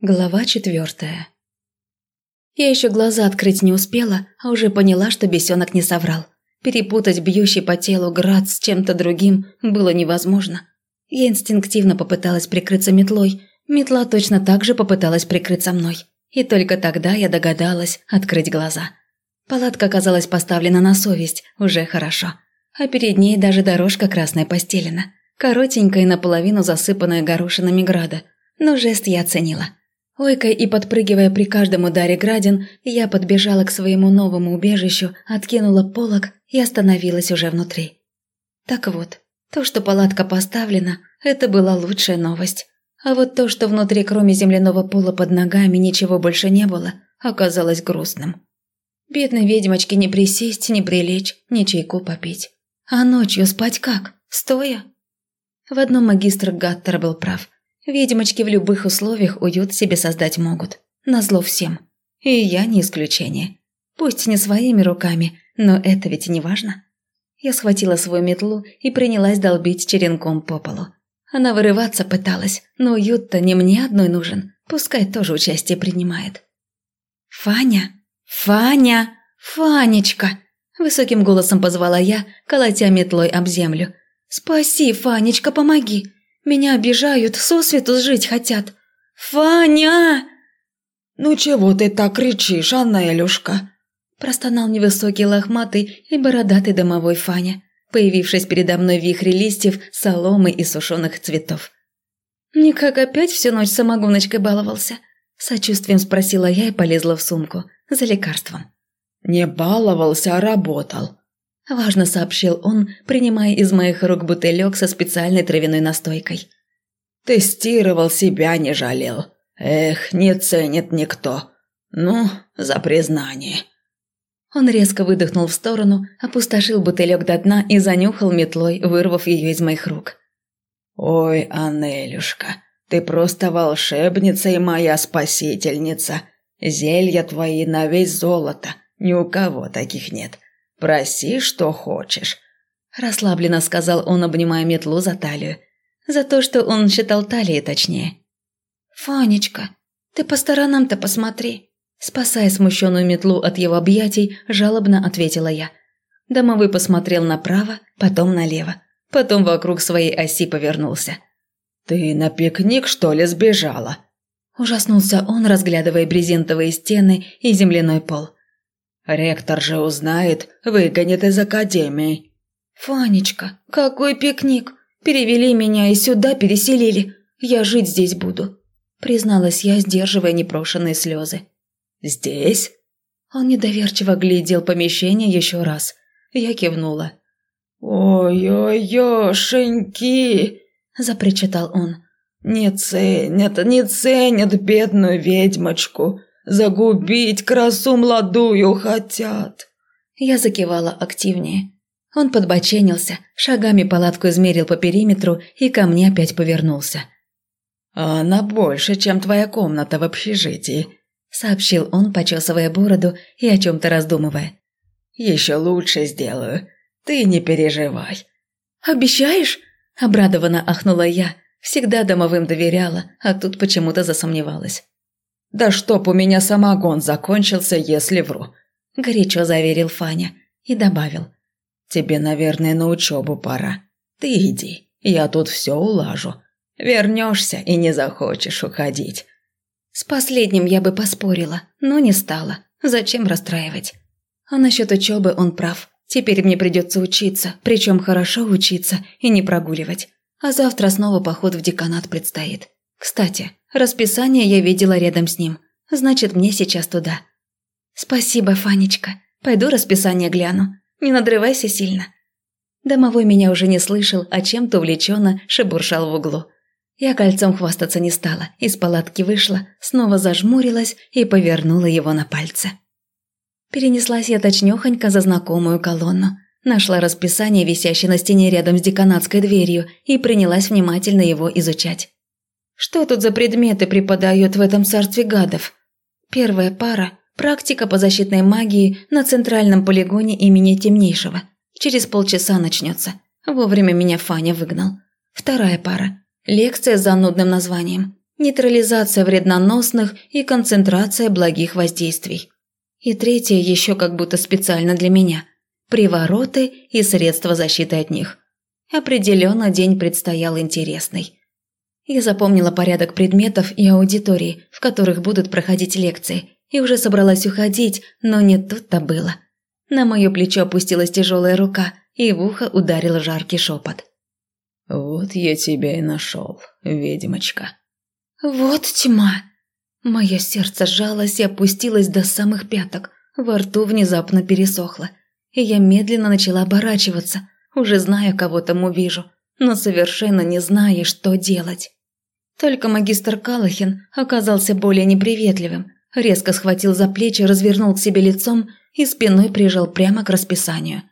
Глава четвертая. Я еще глаза открыть не успела, а уже поняла, что бесенок не соврал. Перепутать бьющий по телу град с чем-то другим было невозможно. Я инстинктивно попыталась прикрыться метлой, метла точно так же попыталась прикрыться мной. И только тогда я догадалась открыть глаза. Палатка оказалась поставлена на совесть, уже хорошо. А перед ней даже дорожка красная постелена, коротенькая и наполовину засыпанная горошинами града. Но жест я оценила. Ойкая и подпрыгивая при каждом ударе градин, я подбежала к своему новому убежищу, откинула полог и остановилась уже внутри. Так вот, то, что палатка поставлена, это была лучшая новость. А вот то, что внутри кроме земляного пола под ногами ничего больше не было, оказалось грустным. Бедной ведьмочке не присесть, не прилечь, ни чайку попить. А ночью спать как? Стоя? В одном магистр Гаттер был прав – Ведьмочки в любых условиях уют себе создать могут. Назло всем. И я не исключение. Пусть не своими руками, но это ведь не важно. Я схватила свою метлу и принялась долбить черенком по полу. Она вырываться пыталась, но уют-то не мне одной нужен, пускай тоже участие принимает. «Фаня! Фаня! Фанечка!» Высоким голосом позвала я, колотя метлой об землю. «Спаси, Фанечка, помоги! Меня обижают, сосвету жить хотят. Фаня!» «Ну чего ты так кричишь, Аннелюшка?» Простонал невысокий лохматый и бородатый домовой Фаня, появившись передо мной в вихре листьев, соломы и сушеных цветов. «Никак опять всю ночь самогоночкой баловался?» Сочувствием спросила я и полезла в сумку за лекарством. «Не баловался, а работал. – важно сообщил он, принимая из моих рук бутылек со специальной травяной настойкой. «Тестировал себя, не жалел. Эх, не ценит никто. Ну, за признание». Он резко выдохнул в сторону, опустошил бутылек до дна и занюхал метлой, вырвав ее из моих рук. «Ой, Анелюшка, ты просто волшебница и моя спасительница. Зелья твои на весь золото, ни у кого таких нет. «Проси, что хочешь», – расслабленно сказал он, обнимая метлу за талию. За то, что он считал талией точнее. «Фанечка, ты по сторонам-то посмотри», – спасая смущенную метлу от его объятий, жалобно ответила я. Домовой посмотрел направо, потом налево, потом вокруг своей оси повернулся. «Ты на пикник, что ли, сбежала?» Ужаснулся он, разглядывая брезентовые стены и земляной пол. Ректор же узнает, выгонит из академии. Фанечка, какой пикник? Перевели меня и сюда переселили. Я жить здесь буду, призналась я, сдерживая непрошенные слезы. Здесь? Он недоверчиво глядел помещение еще раз. Я кивнула. «Ой-ой-ошеньки!» – запричитал он. «Не ценят, не ценят бедную ведьмочку. Загубить красу молодую хотят. Я закивала активнее. Он подбоченился, шагами палатку измерил по периметру и ко мне опять повернулся. «А «Она больше, чем твоя комната в общежитии», – сообщил он, почесывая бороду и о чем-то раздумывая. «Еще лучше сделаю. Ты не переживай». «Обещаешь?» – обрадованно ахнула я. Всегда домовым доверяла, а тут почему-то засомневалась. «Да чтоб у меня самогон закончился, если вру», – горячо заверил Фаня и добавил. «Тебе, наверное, на учебу пора. Ты иди, я тут все улажу. Вернешься и не захочешь уходить». С последним я бы поспорила, но не стала. Зачем расстраивать? А насчет учебы он прав. Теперь мне придется учиться, причем хорошо учиться и не прогуливать. А завтра снова поход в деканат предстоит. Кстати, расписание я видела рядом с ним. Значит, мне сейчас туда. Спасибо, Фанечка. Пойду расписание гляну. Не надрывайся сильно. Домовой меня уже не слышал, а чем-то увлеченно шебуршал в углу. Я кольцом хвастаться не стала, из палатки вышла, снова зажмурилась и повернула его на пальце. Перенеслась я точнёхонько за знакомую колонну. Нашла расписание, висящее на стене рядом с деканатской дверью, и принялась внимательно его изучать. Что тут за предметы преподают в этом царстве гадов? Первая пара – практика по защитной магии на центральном полигоне имени Темнейшего. Через полчаса начнется. Вовремя меня Фаня выгнал. Вторая пара – лекция с занудным названием. нейтрализация вредноносных и концентрация благих воздействий. И третье еще как будто специально для меня – привороты и средства защиты от них. Определенно день предстоял интересный. Я запомнила порядок предметов и аудитории, в которых будут проходить лекции, и уже собралась уходить, но не тут-то было. На мое плечо опустилась тяжелая рука, и в ухо ударил жаркий шепот. «Вот я тебя и нашел, ведьмочка». «Вот тьма!» Мое сердце сжалось и опустилось до самых пяток, во рту внезапно пересохло, и я медленно начала оборачиваться, уже зная, кого там увижу, но совершенно не зная, что делать. Только магистр Калахин оказался более неприветливым, резко схватил за плечи, развернул к себе лицом и спиной прижал прямо к расписанию.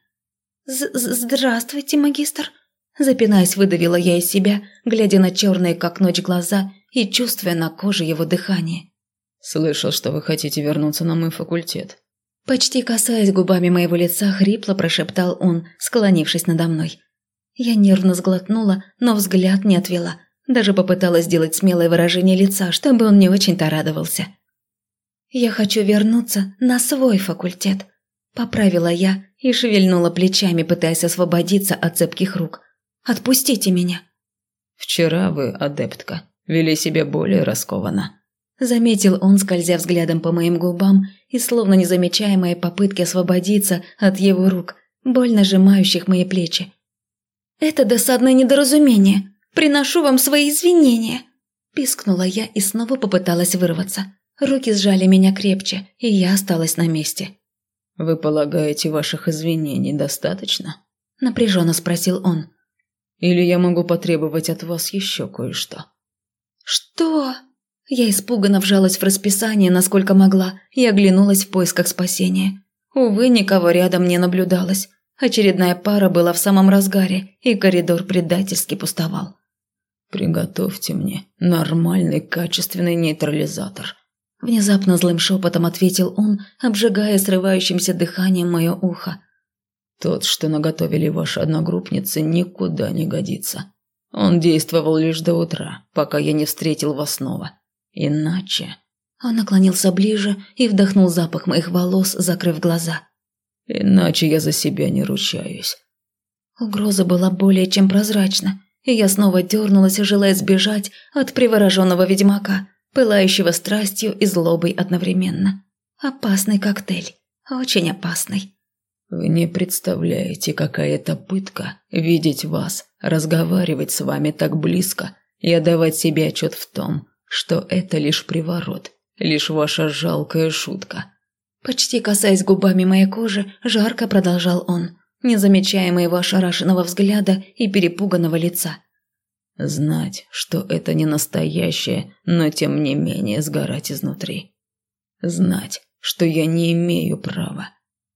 «Здравствуйте, магистр!» Запинаясь, выдавила я из себя, глядя на черные, как ночь, глаза и чувствуя на коже его дыхание. «Слышал, что вы хотите вернуться на мой факультет». Почти касаясь губами моего лица, хрипло прошептал он, склонившись надо мной. Я нервно сглотнула, но взгляд не отвела. Даже попыталась сделать смелое выражение лица, чтобы он не очень-то радовался. «Я хочу вернуться на свой факультет», – поправила я и шевельнула плечами, пытаясь освободиться от цепких рук. «Отпустите меня». «Вчера вы, адептка, вели себя более раскованно», – заметил он, скользя взглядом по моим губам и словно не замечая моей попытки освободиться от его рук, больно сжимающих мои плечи. «Это досадное недоразумение. Приношу вам свои извинения», – пискнула я и снова попыталась вырваться. Руки сжали меня крепче, и я осталась на месте. «Вы полагаете, ваших извинений достаточно?» – напряженно спросил он. «Или я могу потребовать от вас еще кое-что?» «Что?» Я испуганно вжалась в расписание, насколько могла, и оглянулась в поисках спасения. Увы, никого рядом не наблюдалось. Очередная пара была в самом разгаре, и коридор предательски пустовал. «Приготовьте мне нормальный качественный нейтрализатор», Внезапно злым шепотом ответил он, обжигая срывающимся дыханием мое ухо. «Тот, что наготовили ваши одногруппницы, никуда не годится. Он действовал лишь до утра, пока я не встретил вас снова. Иначе...» Он наклонился ближе и вдохнул запах моих волос, закрыв глаза. «Иначе я за себя не ручаюсь». Угроза была более чем прозрачна, и я снова дернулась, желая сбежать от привороженного ведьмака, пылающего страстью и злобой одновременно. Опасный коктейль. Очень опасный. Вы не представляете, какая это пытка видеть вас, разговаривать с вами так близко и отдавать себе отчет в том, что это лишь приворот, лишь ваша жалкая шутка. Почти касаясь губами моей кожи, жарко продолжал он, не замечая моего ошарашенного взгляда и перепуганного лица. Знать, что это не настоящее, но тем не менее сгорать изнутри. Знать, что я не имею права.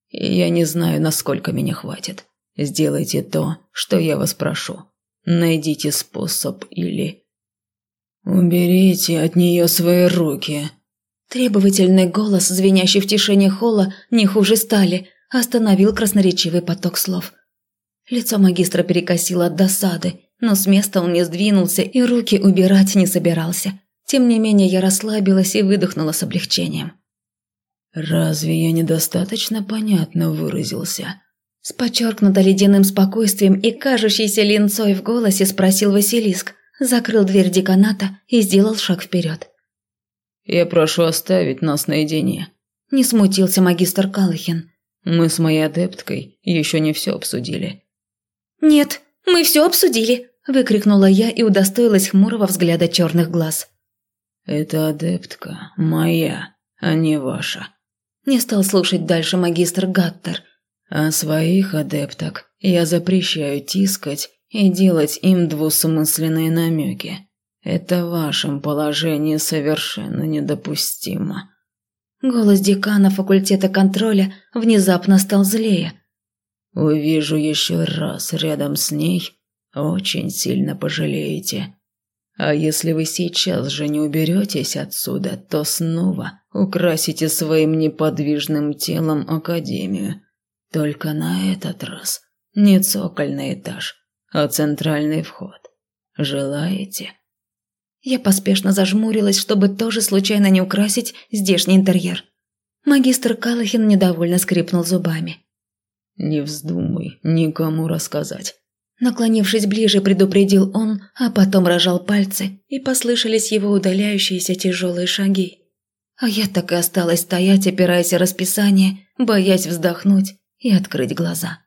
И я не знаю, насколько меня хватит. Сделайте то, что я вас прошу. Найдите способ или... «Уберите от нее свои руки!» Требовательный голос, звенящий в тишине холла, не хуже стали, остановил красноречивый поток слов. Лицо магистра перекосило от досады, но с места он не сдвинулся и руки убирать не собирался. Тем не менее, я расслабилась и выдохнула с облегчением. «Разве я недостаточно понятно выразился?» С подчеркнуто ледяным спокойствием и кажущейся линцой в голосе спросил Василиск, закрыл дверь деканата и сделал шаг вперед. «Я прошу оставить нас наедине», – не смутился магистр Калахин. «Мы с моей адепткой еще не все обсудили». «Нет, мы все обсудили», выкрикнула я и удостоилась хмурого взгляда черных глаз. «Это адептка моя, а не ваша». Не стал слушать дальше магистр Гаттер. «А своих адепток я запрещаю тискать и делать им двусмысленные намеки. Это в вашем положении совершенно недопустимо». Голос декана факультета контроля внезапно стал злее. «Увижу еще раз рядом с ней, очень сильно пожалеете. А если вы сейчас же не уберетесь отсюда, то снова украсите своим неподвижным телом Академию. Только на этот раз не цокольный этаж, а центральный вход. Желаете?» Я поспешно зажмурилась, чтобы тоже случайно не украсить здешний интерьер. Магистр Калахин недовольно скрипнул зубами. «Не вздумай никому рассказать». Наклонившись ближе, предупредил он, а потом рожал пальцы, и послышались его удаляющиеся тяжелые шаги. А я так и осталась стоять, опираясь о расписание, боясь вздохнуть и открыть глаза.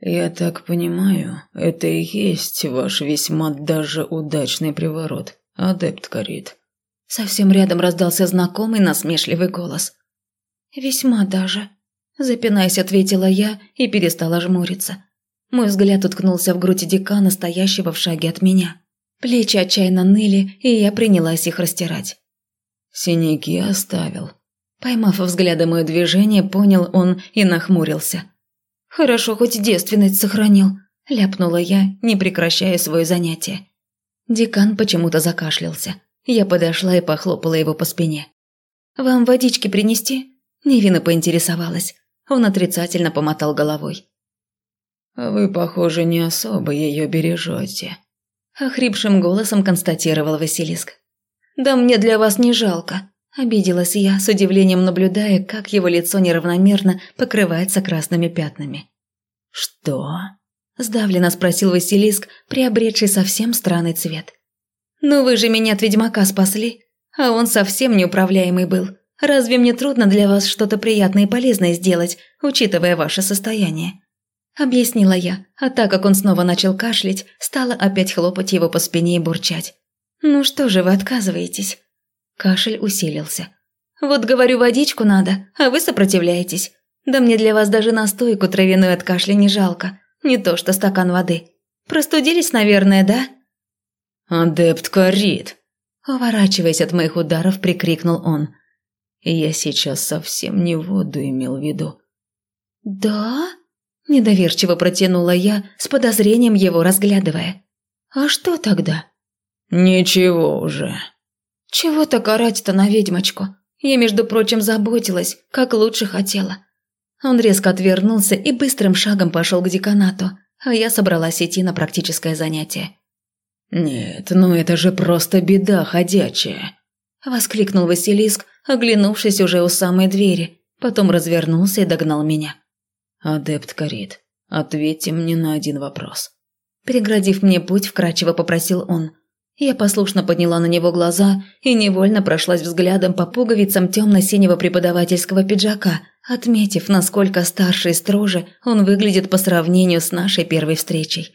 «Я так понимаю, это и есть ваш весьма даже удачный приворот, адепт Карит». Совсем рядом раздался знакомый насмешливый голос. «Весьма даже», – запинаясь, ответила я и перестала жмуриться. Мой взгляд уткнулся в грудь декана, стоящего в шаге от меня. Плечи отчаянно ныли, и я принялась их растирать. «Синяки оставил». Поймав взглядом мое движение, понял он и нахмурился. «Хорошо, хоть девственность сохранил», – ляпнула я, не прекращая свое занятие. Декан почему-то закашлялся. Я подошла и похлопала его по спине. «Вам водички принести?» – невинно поинтересовалась. Он отрицательно помотал головой. «Вы, похоже, не особо ее бережете», – охрипшим голосом констатировал Василиск. «Да мне для вас не жалко», Обиделась я, с удивлением наблюдая, как его лицо неравномерно покрывается красными пятнами. «Что?» – сдавленно спросил Василиск, приобретший совсем странный цвет. «Ну вы же меня от ведьмака спасли, а он совсем неуправляемый был. Разве мне трудно для вас что-то приятное и полезное сделать, учитывая ваше состояние?» Объяснила я, а так как он снова начал кашлять, стала опять хлопать его по спине и бурчать. «Ну что же вы отказываетесь?» Кашель усилился. «Вот говорю, водичку надо, а вы сопротивляетесь. Да мне для вас даже настойку травяную от кашля не жалко, не то что стакан воды. Простудились, наверное, да?» «Адепт Карит!» Уворачиваясь от моих ударов, прикрикнул он. «Я сейчас совсем не воду имел в виду». «Да?» – недоверчиво протянула я, с подозрением его разглядывая. «А что тогда?» «Ничего уже», чего так орать-то на ведьмочку? Я, между прочим, заботилась, как лучше хотела. Он резко отвернулся и быстрым шагом пошел к деканату, а я собралась идти на практическое занятие. «Нет, ну это же просто беда ходячая!» Воскликнул Василиск, оглянувшись уже у самой двери, потом развернулся и догнал меня. «Адепт Карит, ответьте мне на один вопрос». Преградив мне путь, вкрадчиво попросил он – я послушно подняла на него глаза и невольно прошлась взглядом по пуговицам темно-синего преподавательского пиджака, отметив, насколько старше и строже он выглядит по сравнению с нашей первой встречей.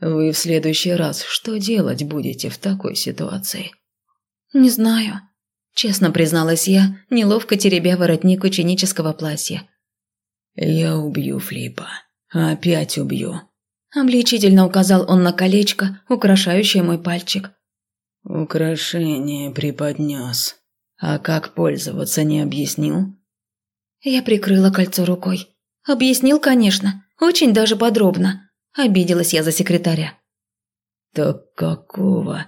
«Вы в следующий раз что делать будете в такой ситуации?» «Не знаю», – честно призналась я, неловко теребя воротник ученического платья. «Я убью Флипа. Опять убью», Обличительно указал он на колечко, украшающее мой пальчик. «Украшение преподнес. А как пользоваться не объяснил?» Я прикрыла кольцо рукой. «Объяснил, конечно. Очень даже подробно. Обиделась я за секретаря». «Так какого?»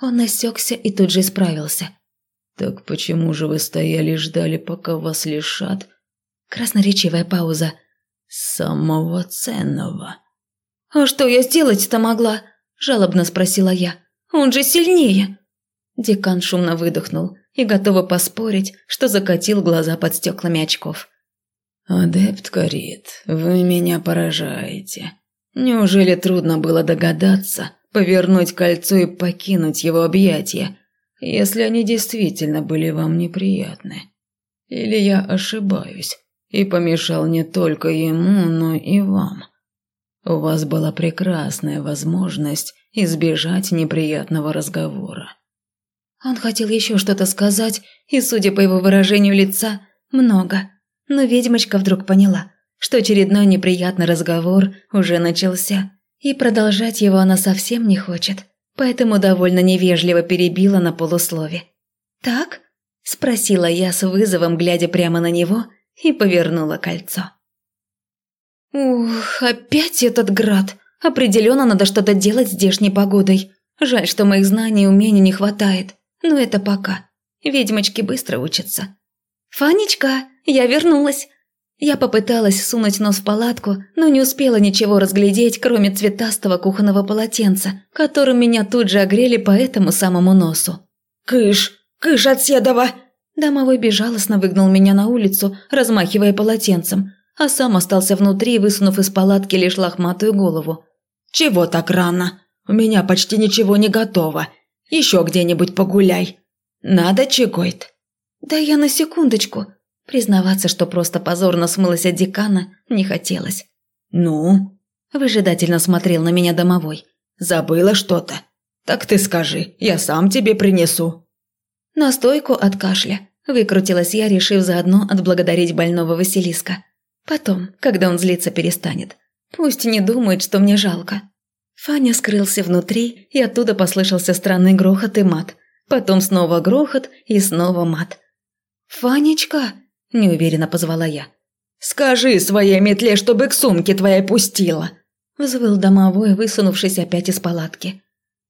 Он насекся и тут же исправился. «Так почему же вы стояли и ждали, пока вас лишат?» Красноречивая пауза. «Самого ценного». «А что я сделать-то могла?» – жалобно спросила я. «Он же сильнее!» Декан шумно выдохнул и готова поспорить, что закатил глаза под стеклами очков. «Адепт Карит, вы меня поражаете. Неужели трудно было догадаться, повернуть кольцо и покинуть его объятия, если они действительно были вам неприятны? Или я ошибаюсь и помешал не только ему, но и вам?» У вас была прекрасная возможность избежать неприятного разговора. Он хотел еще что-то сказать, и, судя по его выражению лица, много. Но ведьмочка вдруг поняла, что очередной неприятный разговор уже начался, и продолжать его она совсем не хочет, поэтому довольно невежливо перебила на полуслове. «Так?» – спросила я с вызовом, глядя прямо на него, и повернула кольцо. Ух, опять этот град. Определенно надо что-то делать с здешней погодой. Жаль, что моих знаний и умений не хватает. Но это пока. Ведьмочки быстро учатся. «Фанечка, я вернулась!» Я попыталась сунуть нос в палатку, но не успела ничего разглядеть, кроме цветастого кухонного полотенца, которым меня тут же огрели по этому самому носу. «Кыш! Кыш от Седова!» Домовой безжалостно выгнал меня на улицу, размахивая полотенцем, а сам остался внутри, высунув из палатки лишь лохматую голову. «Чего так рано? У меня почти ничего не готово. Еще где-нибудь погуляй. Надо чекойт». «Да я на секундочку», Признаваться, что просто позорно смылась от декана, не хотелось. «Ну?» – выжидательно смотрел на меня домовой. «Забыла что-то? Так ты скажи, я сам тебе принесу». Настойку от кашля. Выкрутилась я, решив заодно отблагодарить больного Василиска. Потом, когда он злиться перестанет. Пусть не думает, что мне жалко. Фаня скрылся внутри, и оттуда послышался странный грохот и мат. Потом снова грохот и снова мат. «Фанечка!» – неуверенно позвала я. «Скажи своей метле, чтобы к сумке твоей пустила!» – взвыл домовой, высунувшись опять из палатки.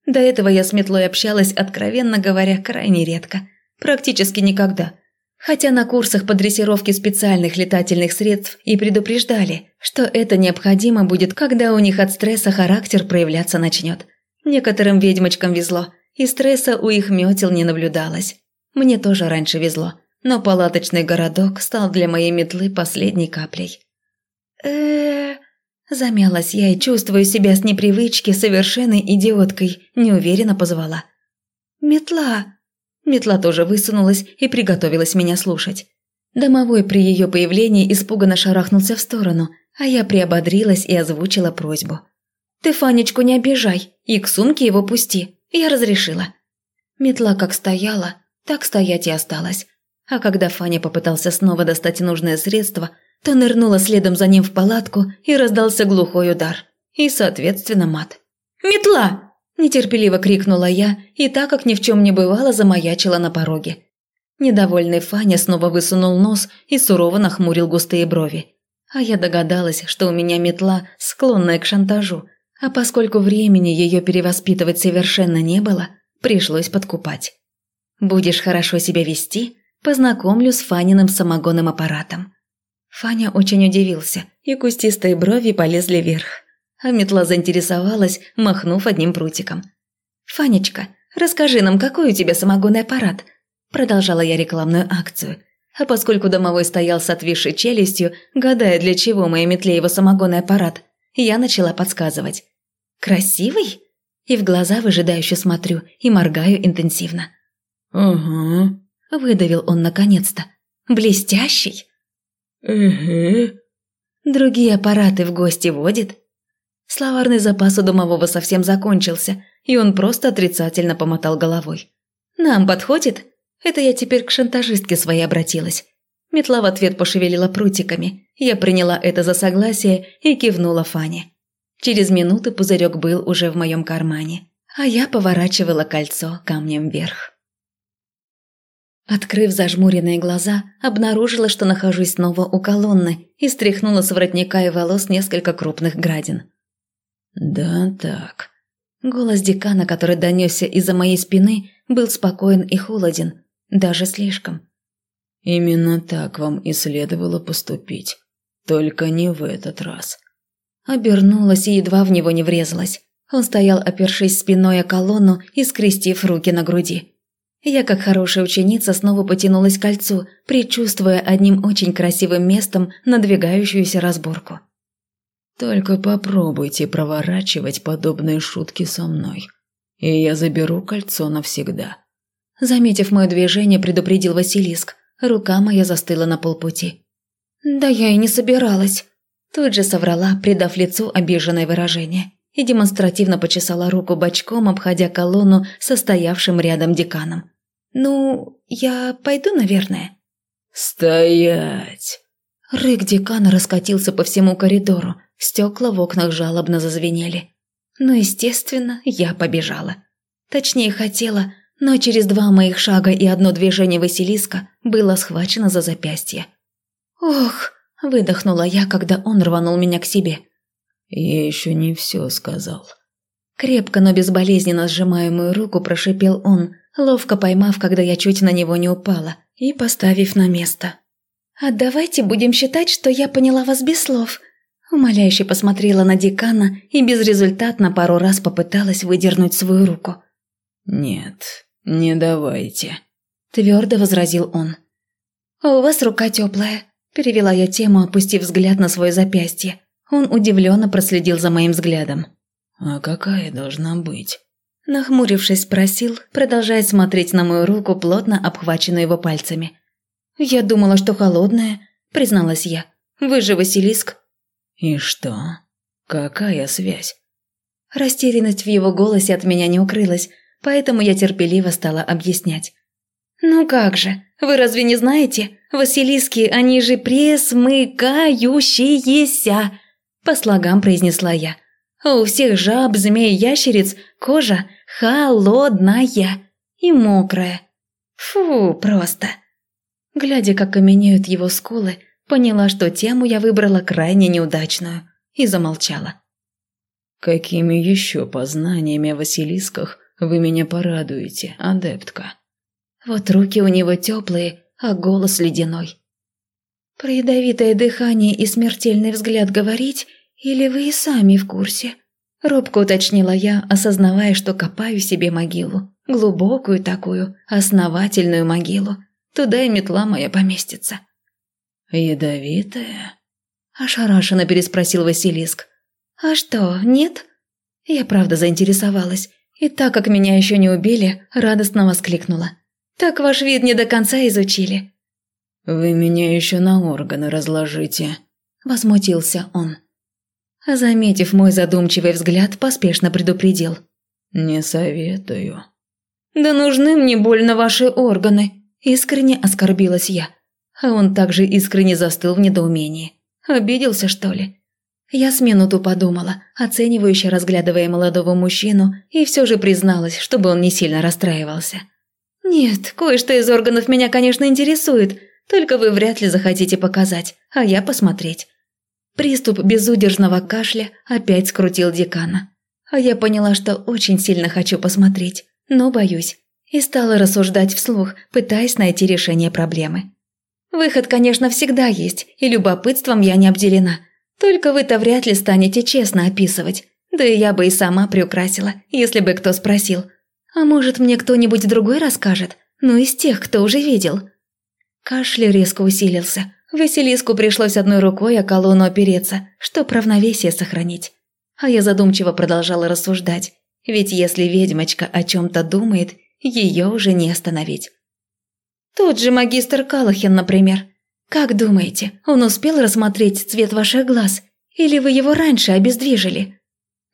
До этого я с метлой общалась, откровенно говоря, крайне редко. Практически никогда. Хотя на курсах по дрессировке специальных летательных средств и предупреждали, что это необходимо будет, когда у них от стресса характер проявляться начнет. Некоторым ведьмочкам везло, и стресса у их метел не наблюдалось. Мне тоже раньше везло но палаточный городок стал для моей метлы последней каплей. э Замялась я и, чувствуя себя с непривычки, совершенной идиоткой, неуверенно позвала. «Метла!» Метла тоже высунулась и приготовилась меня слушать. Домовой при ее появлении испуганно шарахнулся в сторону, а я приободрилась и озвучила просьбу. «Ты Фанечку не обижай и к сумке его пусти, я разрешила». Метла как стояла, так стоять и осталась. А когда Фаня попытался снова достать нужное средство, то нырнула следом за ним в палатку и раздался глухой удар. И, соответственно, мат. «Метла!» – нетерпеливо крикнула я, и так как ни в чем не бывало, замаячила на пороге. Недовольный Фаня снова высунул нос и сурово нахмурил густые брови. А я догадалась, что у меня метла, склонная к шантажу, а поскольку времени ее перевоспитывать совершенно не было, пришлось подкупать. «Будешь хорошо себя вести, познакомлю с Фаниным самогонным аппаратом». Фаня очень удивился, и кустистые брови полезли вверх. А метла заинтересовалась, махнув одним прутиком. «Фанечка, расскажи нам, какой у тебя самогонный аппарат?» Продолжала я рекламную акцию. А поскольку домовой стоял с отвисшей челюстью, гадая, для чего моей метле его самогонный аппарат, я начала подсказывать. «Красивый?» И в глаза выжидающе смотрю и моргаю интенсивно. «Угу», Выдавил он наконец-то. «Блестящий?» «Угу». «Другие аппараты в гости водит?» Словарный запас у домового совсем закончился, и он просто отрицательно помотал головой. «Нам подходит?» Это я теперь к шантажистке своей обратилась. Метла в ответ пошевелила прутиками. Я приняла это за согласие и кивнула Фане. Через минуту пузырек был уже в моем кармане, а я поворачивала кольцо камнем вверх. Открыв зажмуренные глаза, обнаружила, что нахожусь снова у колонны и стряхнула с воротника и волос несколько крупных градин. «Да так». Голос декана, который донесся из-за моей спины, был спокоен и холоден, даже слишком. «Именно так вам и следовало поступить. Только не в этот раз». Обернулась и едва в него не врезалась. Он стоял, опершись спиной о колонну и скрестив руки на груди. Я, как хорошая ученица, снова потянулась к кольцу, предчувствуя одним очень красивым местом надвигающуюся разборку. «Только попробуйте проворачивать подобные шутки со мной, и я заберу кольцо навсегда». Заметив мое движение, предупредил Василиск. Рука моя застыла на полпути. «Да я и не собиралась». Тут же соврала, придав лицу обиженное выражение и демонстративно почесала руку бочком, обходя колонну состоявшим рядом деканом. «Ну, я пойду, наверное?» «Стоять!» Рык декана раскатился по всему коридору, стекла в окнах жалобно зазвенели. Ну, естественно, я побежала. Точнее, хотела, но через два моих шага и одно движение Василиска было схвачено за запястье. «Ох!» – выдохнула я, когда он рванул меня к себе. «Я еще не все сказал». Крепко, но безболезненно сжимая мою руку, прошипел он, ловко поймав, когда я чуть на него не упала, и поставив на место. «А давайте будем считать, что я поняла вас без слов», Умоляюще посмотрела на декана и безрезультатно пару раз попыталась выдернуть свою руку. «Нет, не давайте», – твердо возразил он. «А у вас рука теплая», – перевела я тему, опустив взгляд на свое запястье. Он удивленно проследил за моим взглядом. «А какая должна быть?» Нахмурившись, спросил, продолжая смотреть на мою руку, плотно обхваченную его пальцами. «Я думала, что холодная», – призналась я. «Вы же Василиск». «И что? Какая связь?» Растерянность в его голосе от меня не укрылась, поэтому я терпеливо стала объяснять. «Ну как же, вы разве не знаете? Василиски, они же пресмыкающиеся!» По слогам произнесла я. У всех жаб, змей, ящериц кожа холодная и мокрая. Фу, просто. Глядя, как каменеют его скулы, поняла, что тему я выбрала крайне неудачную, и замолчала. «Какими еще познаниями о Василисках вы меня порадуете, адептка?» Вот руки у него теплые, а голос ледяной. «Про ядовитое дыхание и смертельный взгляд говорить, или вы и сами в курсе?» Робко уточнила я, осознавая, что копаю себе могилу. Глубокую такую, основательную могилу. Туда и метла моя поместится. «Ядовитая?» – ошарашенно переспросил Василиск. «А что, нет?» Я правда заинтересовалась, и так как меня еще не убили, радостно воскликнула. «Так ваш вид не до конца изучили». «Вы меня еще на органы разложите», – возмутился он. Заметив мой задумчивый взгляд, поспешно предупредил. «Не советую». «Да нужны мне больно ваши органы», – искренне оскорбилась я. А он также искренне застыл в недоумении. Обиделся, что ли? Я с минуту подумала, оценивающе разглядывая молодого мужчину, и все же призналась, чтобы он не сильно расстраивался. «Нет, кое-что из органов меня, конечно, интересует, только вы вряд ли захотите показать, а я посмотреть». Приступ безудержного кашля опять скрутил декана. А я поняла, что очень сильно хочу посмотреть, но боюсь. И стала рассуждать вслух, пытаясь найти решение проблемы. Выход, конечно, всегда есть, и любопытством я не обделена. Только вы-то вряд ли станете честно описывать. Да и я бы и сама приукрасила, если бы кто спросил. А может, мне кто-нибудь другой расскажет? Ну, из тех, кто уже видел. Кашель резко усилился. Василиску пришлось одной рукой о колонну опереться, чтоб равновесие сохранить. А я задумчиво продолжала рассуждать. Ведь если ведьмочка о чем-то думает, ее уже не остановить. Тот же магистр Калахин, например. Как думаете, он успел рассмотреть цвет ваших глаз? Или вы его раньше обездвижили?»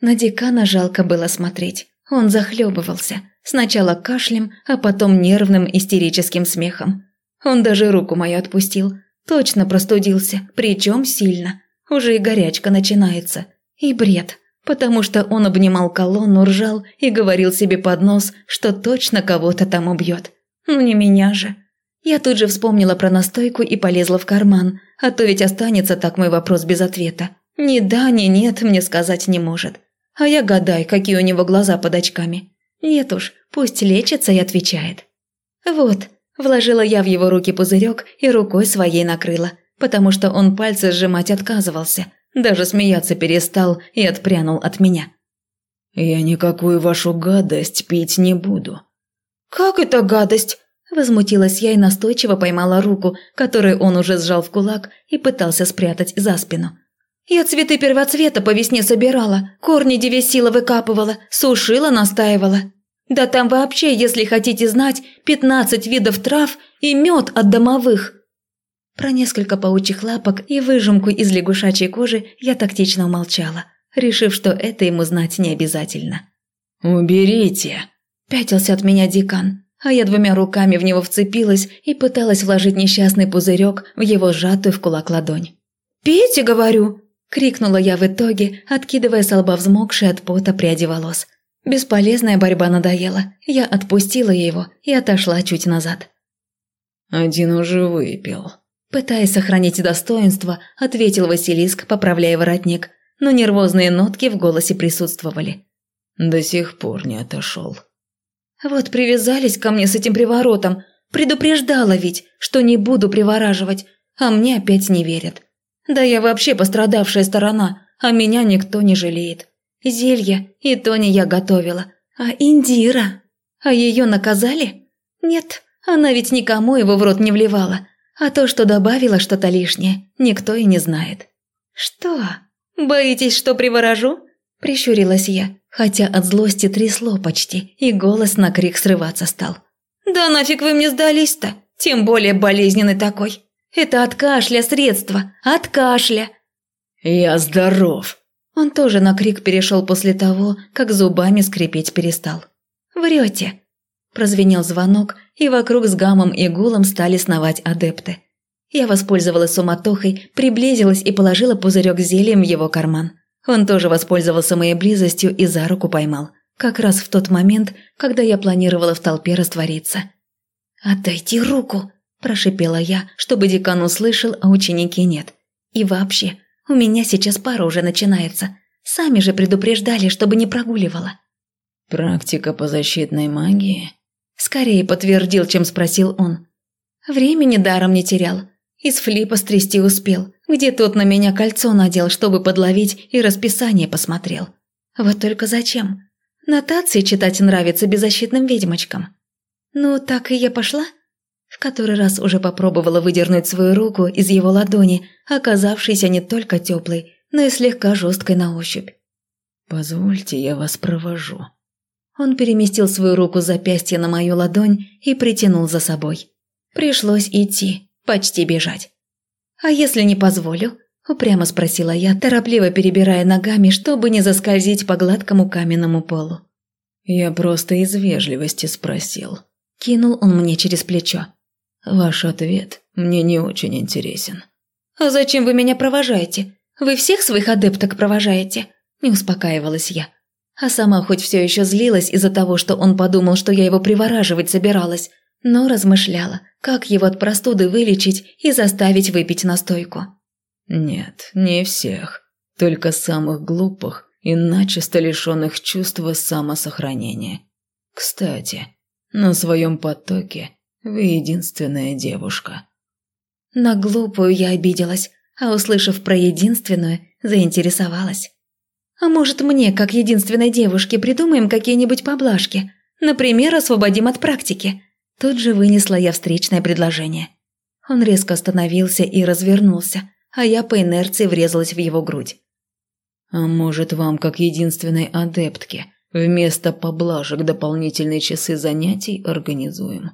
На декана жалко было смотреть. Он захлебывался. Сначала кашлем, а потом нервным истерическим смехом. Он даже руку мою отпустил. Точно простудился, причем сильно. Уже и горячка начинается. И бред, потому что он обнимал колонну, ржал и говорил себе под нос, что точно кого-то там убьет. Ну не меня же. Я тут же вспомнила про настойку и полезла в карман, а то ведь останется так мой вопрос без ответа. Ни да, ни нет мне сказать не может. А я гадай, какие у него глаза под очками. Нет уж, пусть лечится и отвечает. Вот, вложила я в его руки пузырек и рукой своей накрыла, потому что он пальцы сжимать отказывался, даже смеяться перестал и отпрянул от меня. «Я никакую вашу гадость пить не буду». «Как это гадость?» Возмутилась я и настойчиво поймала руку, которую он уже сжал в кулак и пытался спрятать за спину. «Я цветы первоцвета по весне собирала, корни девесила выкапывала, сушила, настаивала. Да там вообще, если хотите знать, пятнадцать видов трав и мед от домовых». Про несколько паучьих лапок и выжимку из лягушачьей кожи я тактично умолчала, решив, что это ему знать не обязательно. «Уберите!» – пятился от меня декан а я двумя руками в него вцепилась и пыталась вложить несчастный пузырек в его сжатую в кулак ладонь. «Пейте, говорю!» – крикнула я в итоге, откидывая с лба взмокшие от пота пряди волос. Бесполезная борьба надоела, я отпустила его и отошла чуть назад. «Один уже выпил», – пытаясь сохранить достоинство, ответил Василиск, поправляя воротник, но нервозные нотки в голосе присутствовали. «До сих пор не отошел». Вот привязались ко мне с этим приворотом. Предупреждала ведь, что не буду привораживать. а мне опять не верят. Да я вообще пострадавшая сторона, а меня никто не жалеет. Зелье и то не я готовила, а Индира. А ее наказали? Нет, она ведь никому его в рот не вливала. А то, что добавила что-то лишнее, никто и не знает. «Что? Боитесь, что приворожу?» – прищурилась я, хотя от злости трясло почти, и голос на крик срываться стал. «Да нафиг вы мне сдались-то? Тем более болезненный такой. Это от кашля средство, от кашля!» «Я здоров!» Он тоже на крик перешел после того, как зубами скрипеть перестал. «Врете!» Прозвенел звонок, и вокруг с гамом и гулом стали сновать адепты. Я воспользовалась суматохой, приблизилась и положила пузырек с зельем в его карман. Он тоже воспользовался моей близостью и за руку поймал. Как раз в тот момент, когда я планировала в толпе раствориться. «Отдайте руку!» – прошипела я, чтобы декан услышал, а ученики нет. «И вообще, у меня сейчас пара уже начинается. Сами же предупреждали, чтобы не прогуливала». «Практика по защитной магии?» Скорее подтвердил, чем спросил он. Времени даром не терял. Из флипа стрясти успел, где тот на меня кольцо надел, чтобы подловить и расписание посмотрел. Вот только зачем? Нотации читать нравится беззащитным ведьмочкам. Ну, так и я пошла. В который раз уже попробовала выдернуть свою руку из его ладони, оказавшейся не только теплой, но и слегка жесткой на ощупь. «Позвольте, я вас провожу». Он переместил свою руку с запястья на мою ладонь и притянул за собой. Пришлось идти, почти бежать. «А если не позволю?» – упрямо спросила я, торопливо перебирая ногами, чтобы не заскользить по гладкому каменному полу. «Я просто из вежливости спросил». Кинул он мне через плечо. «Ваш ответ мне не очень интересен». «А зачем вы меня провожаете? Вы всех своих адепток провожаете?» Не успокаивалась я. А сама хоть все еще злилась из-за того, что он подумал, что я его привораживать собиралась, но размышляла, как его от простуды вылечить и заставить выпить настойку. «Нет, не всех. Только самых глупых и начисто лишенных чувства самосохранения. Кстати, на своем потоке вы единственная девушка». На глупую я обиделась, а услышав про единственную, заинтересовалась. А может, мне, как единственной девушке, придумаем какие-нибудь поблажки? Например, освободим от практики. Тут же вынесла я встречное предложение. Он резко остановился и развернулся, а я по инерции врезалась в его грудь. «А может, вам, как единственной адептке, вместо поблажек дополнительные часы занятий организуем?»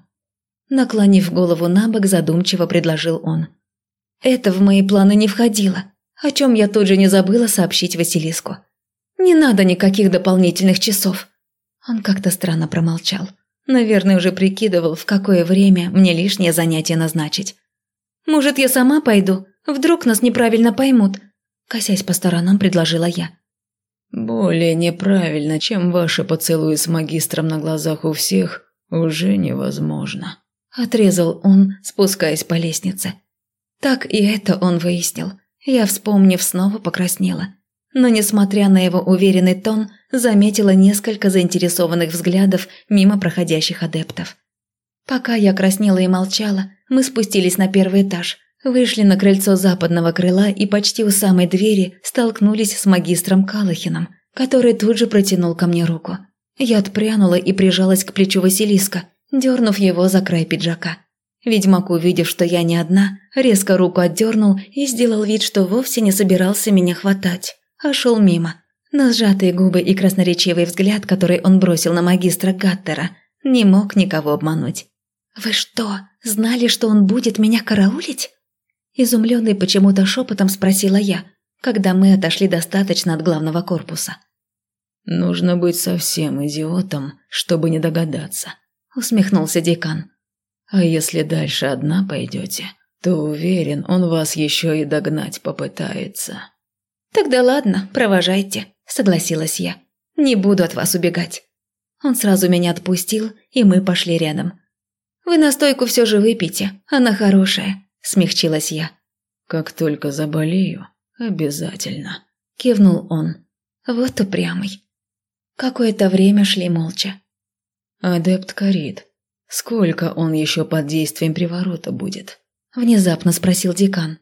Наклонив голову на бок, задумчиво предложил он. «Это в мои планы не входило, о чем я тут же не забыла сообщить Василиску. Не надо никаких дополнительных часов». Он как-то странно промолчал. Наверное, уже прикидывал, в какое время мне лишнее занятие назначить. «Может, я сама пойду? Вдруг нас неправильно поймут?» Косясь по сторонам, предложила я. «Более неправильно, чем ваши поцелуи с магистром на глазах у всех, уже невозможно», – отрезал он, спускаясь по лестнице. Так и это он выяснил. Я, вспомнив, снова покраснела но, несмотря на его уверенный тон, заметила несколько заинтересованных взглядов мимо проходящих адептов. Пока я краснела и молчала, мы спустились на первый этаж, вышли на крыльцо западного крыла и почти у самой двери столкнулись с магистром Калахином, который тут же протянул ко мне руку. Я отпрянула и прижалась к плечу Василиска, дернув его за край пиджака. Ведьмак, увидев, что я не одна, резко руку отдернул и сделал вид, что вовсе не собирался меня хватать а шел мимо. Но сжатые губы и красноречивый взгляд, который он бросил на магистра Гаттера, не мог никого обмануть. «Вы что, знали, что он будет меня караулить?» Изумленный почему-то шепотом спросила я, когда мы отошли достаточно от главного корпуса. «Нужно быть совсем идиотом, чтобы не догадаться», — усмехнулся декан. «А если дальше одна пойдете, то уверен, он вас еще и догнать попытается». «Тогда ладно, провожайте», – согласилась я. «Не буду от вас убегать». Он сразу меня отпустил, и мы пошли рядом. «Вы настойку все же выпейте, она хорошая», – смягчилась я. «Как только заболею, обязательно», – кивнул он. Вот упрямый. Какое-то время шли молча. «Адепт Карит, сколько он еще под действием приворота будет?» – внезапно спросил декан.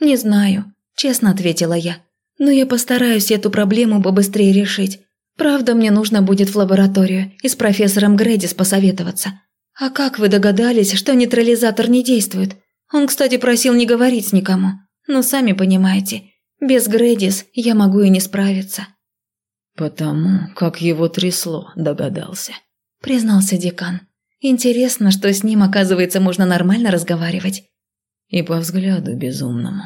«Не знаю», – честно ответила я. «Но я постараюсь эту проблему побыстрее решить. Правда, мне нужно будет в лабораторию и с профессором Грэдис посоветоваться. А как вы догадались, что нейтрализатор не действует? Он, кстати, просил не говорить никому. Но сами понимаете, без Грэдис я могу и не справиться». «Потому как его трясло, догадался», – признался декан. «Интересно, что с ним, оказывается, можно нормально разговаривать». И по взгляду безумному.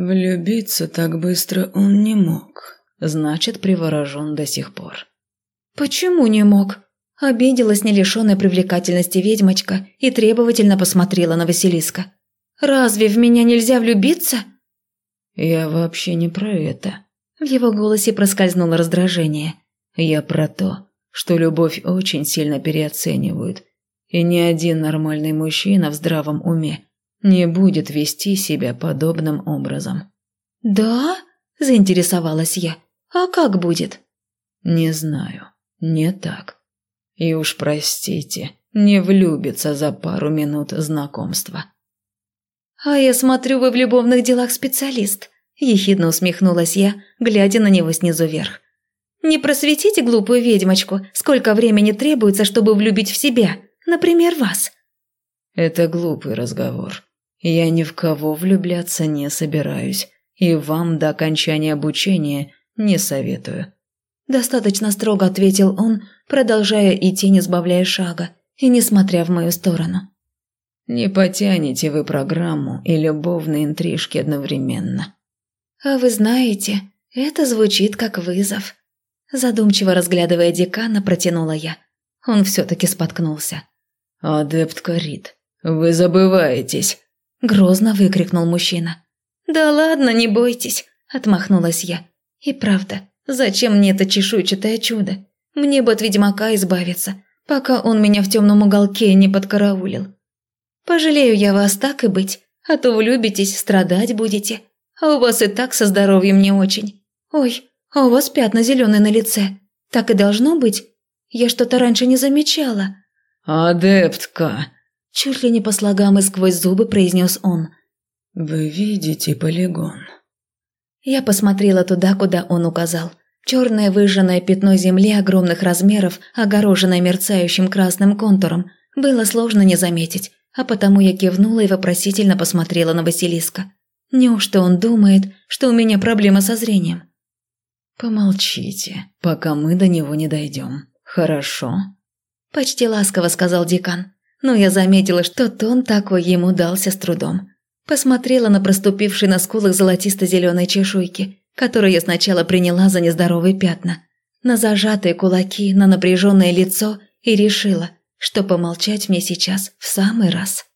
Влюбиться так быстро он не мог. Значит, приворожен до сих пор. «Почему не мог?» Обиделась не лишенная привлекательности ведьмочка и требовательно посмотрела на Василиска. «Разве в меня нельзя влюбиться?» «Я вообще не про это». В его голосе проскользнуло раздражение. «Я про то, что любовь очень сильно переоценивают, и ни один нормальный мужчина в здравом уме не будет вести себя подобным образом». «Да?» – заинтересовалась я. «А как будет?» «Не знаю. Не так. И уж простите, не влюбится за пару минут знакомства». «А я смотрю, вы в любовных делах специалист», – ехидно усмехнулась я, глядя на него снизу вверх. «Не просветите глупую ведьмочку, сколько времени требуется, чтобы влюбить в себя, например, вас?» «Это глупый разговор. Я ни в кого влюбляться не собираюсь, и вам до окончания обучения не советую». Достаточно строго ответил он, продолжая идти, не сбавляя шага, и не смотря в мою сторону. Не потянете вы программу и любовные интрижки одновременно. А вы знаете, это звучит как вызов. Задумчиво разглядывая декана, протянула я. Он все-таки споткнулся. «Адепт Карит, вы забываетесь!» Грозно выкрикнул мужчина. «Да ладно, не бойтесь!» Отмахнулась я. «И правда, зачем мне это чешуйчатое чудо? Мне бы от ведьмака избавиться, пока он меня в темном уголке не подкараулил. Пожалею я вас так и быть, а то влюбитесь, страдать будете. А у вас и так со здоровьем не очень. Ой, а у вас пятна зеленые на лице. Так и должно быть? Я что-то раньше не замечала». «Адептка!» Чуть ли не по слогам и сквозь зубы произнес он. «Вы видите полигон?» Я посмотрела туда, куда он указал. Черное выжженное пятно земли огромных размеров, огороженное мерцающим красным контуром, было сложно не заметить а потому я кивнула и вопросительно посмотрела на Василиска. Неужто он думает, что у меня проблема со зрением? «Помолчите, пока мы до него не дойдем. Хорошо?» Почти ласково сказал декан, но я заметила, что тон такой ему дался с трудом. Посмотрела на проступившие на скулах золотисто-зеленые чешуйки, которые я сначала приняла за нездоровые пятна, на зажатые кулаки, на напряженное лицо и решила – что помолчать мне сейчас в самый раз.